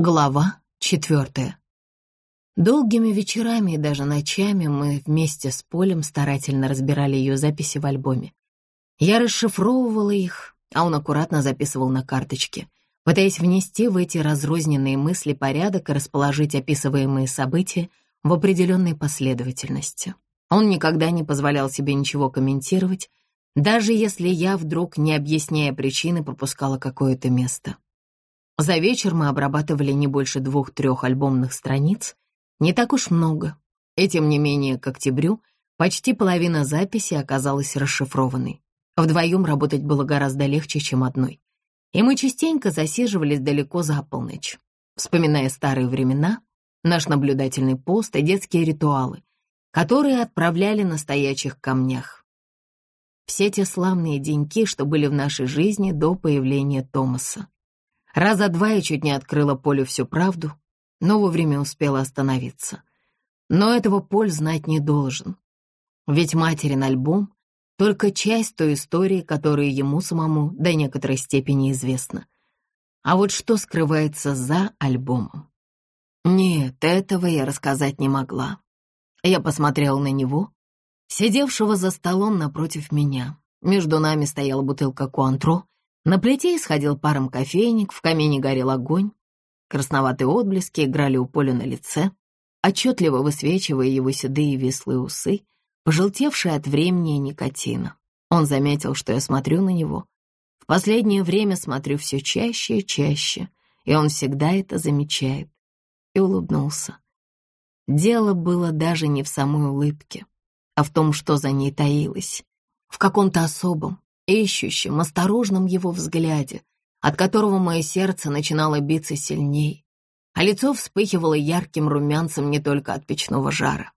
Глава четвертая. Долгими вечерами и даже ночами мы вместе с Полем старательно разбирали ее записи в альбоме. Я расшифровывала их, а он аккуратно записывал на карточке, пытаясь внести в эти разрозненные мысли порядок и расположить описываемые события в определенной последовательности. Он никогда не позволял себе ничего комментировать, даже если я вдруг, не объясняя причины, пропускала какое-то место. За вечер мы обрабатывали не больше двух-трех альбомных страниц, не так уж много, и тем не менее к октябрю почти половина записи оказалась расшифрованной. Вдвоем работать было гораздо легче, чем одной. И мы частенько засиживались далеко за полночь, вспоминая старые времена, наш наблюдательный пост и детские ритуалы, которые отправляли на стоячих камнях. Все те славные деньки, что были в нашей жизни до появления Томаса. Раза два я чуть не открыла Полю всю правду, но вовремя успела остановиться. Но этого Поль знать не должен. Ведь материн альбом — только часть той истории, которая ему самому до некоторой степени известна. А вот что скрывается за альбомом? Нет, этого я рассказать не могла. Я посмотрела на него, сидевшего за столом напротив меня. Между нами стояла бутылка Куантро — на плите исходил паром кофейник, в камине горел огонь. Красноватые отблески играли у Поля на лице, отчетливо высвечивая его седые вислые усы, пожелтевшие от времени и никотина. Он заметил, что я смотрю на него. В последнее время смотрю все чаще и чаще, и он всегда это замечает. И улыбнулся. Дело было даже не в самой улыбке, а в том, что за ней таилось, в каком-то особом, ищущем, осторожном его взгляде, от которого мое сердце начинало биться сильней, а лицо вспыхивало ярким румянцем не только от печного жара.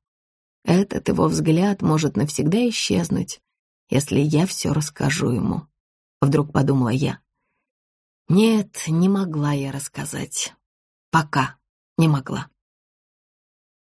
Этот его взгляд может навсегда исчезнуть, если я все расскажу ему. Вдруг подумала я. Нет, не могла я рассказать. Пока не могла.